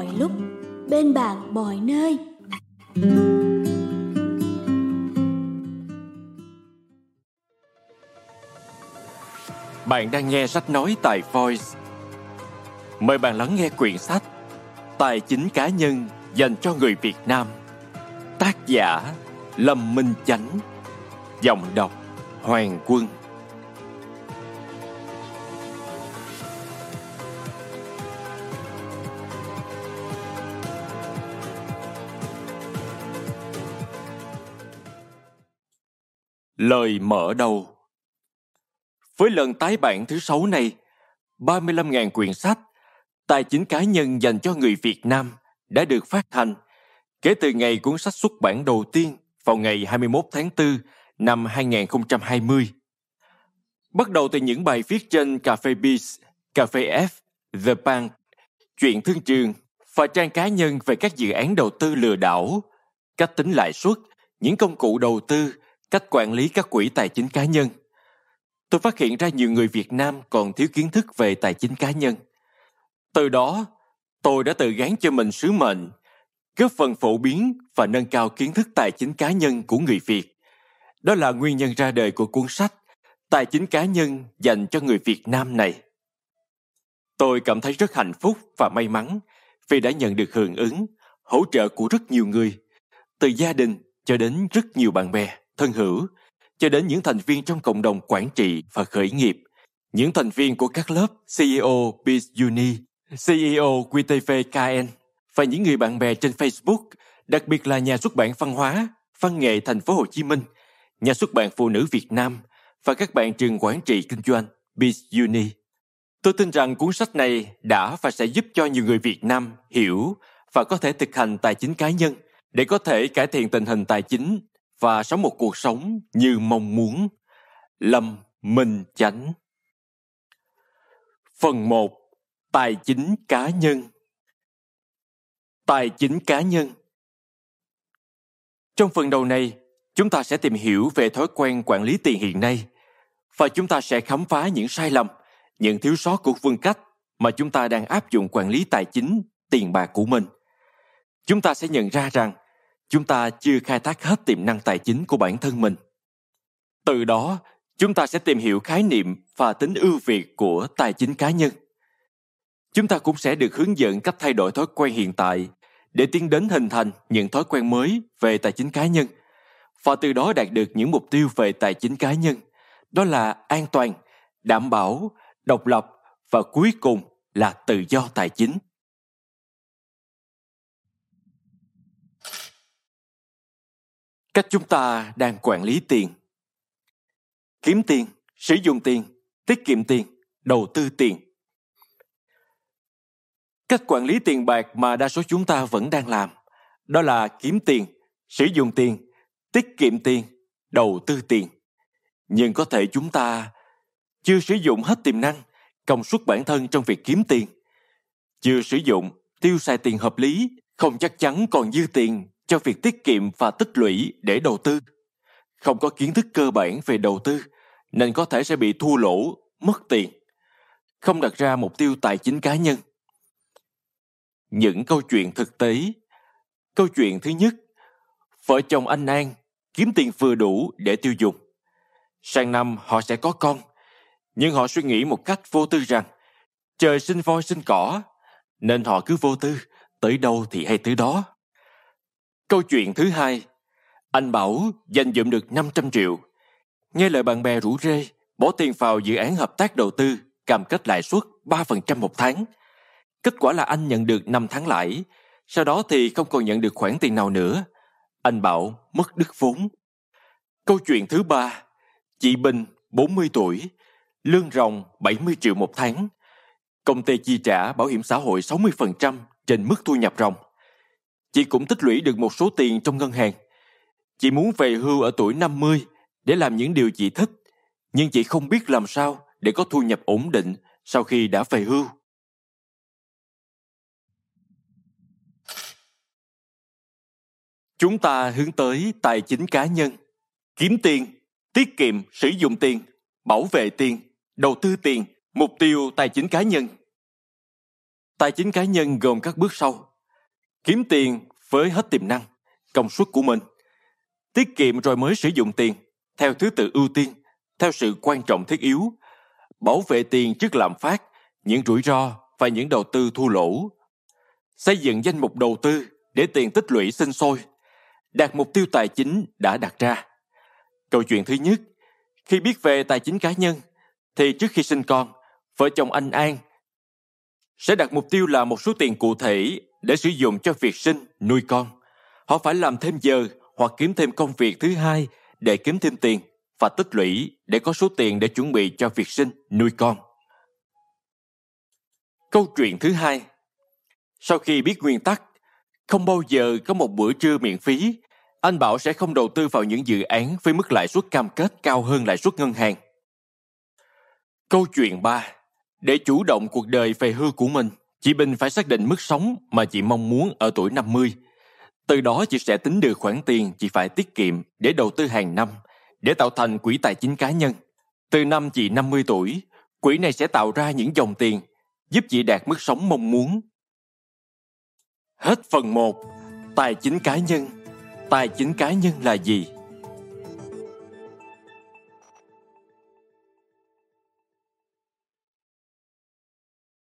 mọi lúc, bên bạn mọi nơi. Bạn đang nghe sách nói tại Voice. Mời bạn lắng nghe quyển sách Tài chính cá nhân dành cho người Việt Nam. Tác giả Lâm Minh Chánh. Giọng đọc Hoàng Quân. Lời mở đầu Với lần tái bản thứ sáu này, 35.000 quyển sách tài chính cá nhân dành cho người Việt Nam đã được phát hành kể từ ngày cuốn sách xuất bản đầu tiên vào ngày 21 tháng 4 năm 2020. Bắt đầu từ những bài viết trên Cafe Biz, Cafe F, The Bank, chuyện thương trường và trang cá nhân về các dự án đầu tư lừa đảo, cách tính lãi suất, những công cụ đầu tư cách quản lý các quỹ tài chính cá nhân. Tôi phát hiện ra nhiều người Việt Nam còn thiếu kiến thức về tài chính cá nhân. Từ đó, tôi đã tự gán cho mình sứ mệnh, góp phần phổ biến và nâng cao kiến thức tài chính cá nhân của người Việt. Đó là nguyên nhân ra đời của cuốn sách Tài chính cá nhân dành cho người Việt Nam này. Tôi cảm thấy rất hạnh phúc và may mắn vì đã nhận được hưởng ứng, hỗ trợ của rất nhiều người, từ gia đình cho đến rất nhiều bạn bè thân hữu, cho đến những thành viên trong cộng đồng quản trị và khởi nghiệp, những thành viên của các lớp CEO Biz Uni, CEO QTVKN và những người bạn bè trên Facebook, đặc biệt là nhà xuất bản văn hóa, văn nghệ thành phố Hồ Chí Minh, nhà xuất bản phụ nữ Việt Nam và các bạn trường quản trị kinh doanh Biz Uni. Tôi tin rằng cuốn sách này đã và sẽ giúp cho nhiều người Việt Nam hiểu và có thể thực hành tài chính cá nhân để có thể cải thiện tình hình tài chính và sống một cuộc sống như mong muốn. Lâm Minh Chánh Phần 1. Tài chính cá nhân Tài chính cá nhân Trong phần đầu này, chúng ta sẽ tìm hiểu về thói quen quản lý tiền hiện nay và chúng ta sẽ khám phá những sai lầm, những thiếu sót của phương cách mà chúng ta đang áp dụng quản lý tài chính, tiền bạc của mình. Chúng ta sẽ nhận ra rằng chúng ta chưa khai thác hết tiềm năng tài chính của bản thân mình. Từ đó, chúng ta sẽ tìm hiểu khái niệm và tính ưu việt của tài chính cá nhân. Chúng ta cũng sẽ được hướng dẫn cách thay đổi thói quen hiện tại để tiến đến hình thành những thói quen mới về tài chính cá nhân, và từ đó đạt được những mục tiêu về tài chính cá nhân, đó là an toàn, đảm bảo, độc lập và cuối cùng là tự do tài chính. Cách chúng ta đang quản lý tiền. Kiếm tiền, sử dụng tiền, tiết kiệm tiền, đầu tư tiền. Cách quản lý tiền bạc mà đa số chúng ta vẫn đang làm, đó là kiếm tiền, sử dụng tiền, tiết kiệm tiền, đầu tư tiền. Nhưng có thể chúng ta chưa sử dụng hết tiềm năng, công suất bản thân trong việc kiếm tiền. Chưa sử dụng, tiêu xài tiền hợp lý, không chắc chắn còn dư tiền cho việc tiết kiệm và tích lũy để đầu tư. Không có kiến thức cơ bản về đầu tư nên có thể sẽ bị thua lỗ, mất tiền. Không đặt ra mục tiêu tài chính cá nhân. Những câu chuyện thực tế. Câu chuyện thứ nhất, vợ chồng anh An kiếm tiền vừa đủ để tiêu dùng. Sang năm họ sẽ có con, nhưng họ suy nghĩ một cách vô tư rằng trời sinh voi sinh cỏ, nên họ cứ vô tư, tới đâu thì hay tới đó. Câu chuyện thứ hai, anh Bảo dành dụm được 500 triệu. Nghe lời bạn bè rủ rê, bỏ tiền vào dự án hợp tác đầu tư, cam kết lãi suất 3% một tháng. Kết quả là anh nhận được 5 tháng lãi, sau đó thì không còn nhận được khoản tiền nào nữa. Anh Bảo mất đứt vốn. Câu chuyện thứ ba, chị Bình, 40 tuổi, lương ròng 70 triệu một tháng. Công ty chi trả bảo hiểm xã hội 60% trên mức thu nhập ròng. Chị cũng tích lũy được một số tiền trong ngân hàng. Chị muốn về hưu ở tuổi 50 để làm những điều chị thích, nhưng chị không biết làm sao để có thu nhập ổn định sau khi đã về hưu. Chúng ta hướng tới tài chính cá nhân, kiếm tiền, tiết kiệm sử dụng tiền, bảo vệ tiền, đầu tư tiền, mục tiêu tài chính cá nhân. Tài chính cá nhân gồm các bước sau Kiếm tiền với hết tiềm năng, công suất của mình. Tiết kiệm rồi mới sử dụng tiền, theo thứ tự ưu tiên, theo sự quan trọng thiết yếu. Bảo vệ tiền trước lạm phát, những rủi ro và những đầu tư thua lỗ. Xây dựng danh mục đầu tư để tiền tích lũy sinh sôi. Đạt mục tiêu tài chính đã đặt ra. Câu chuyện thứ nhất, khi biết về tài chính cá nhân, thì trước khi sinh con, vợ chồng anh An sẽ đặt mục tiêu là một số tiền cụ thể để sử dụng cho việc sinh, nuôi con. Họ phải làm thêm giờ hoặc kiếm thêm công việc thứ hai để kiếm thêm tiền và tích lũy để có số tiền để chuẩn bị cho việc sinh, nuôi con. Câu chuyện thứ hai Sau khi biết nguyên tắc, không bao giờ có một bữa trưa miễn phí, anh Bảo sẽ không đầu tư vào những dự án với mức lãi suất cam kết cao hơn lãi suất ngân hàng. Câu chuyện 3 Để chủ động cuộc đời về hưu của mình, chị Bình phải xác định mức sống mà chị mong muốn ở tuổi 50. Từ đó chị sẽ tính được khoản tiền chị phải tiết kiệm để đầu tư hàng năm, để tạo thành quỹ tài chính cá nhân. Từ năm chị 50 tuổi, quỹ này sẽ tạo ra những dòng tiền giúp chị đạt mức sống mong muốn. Hết phần 1. Tài chính cá nhân. Tài chính cá nhân là gì?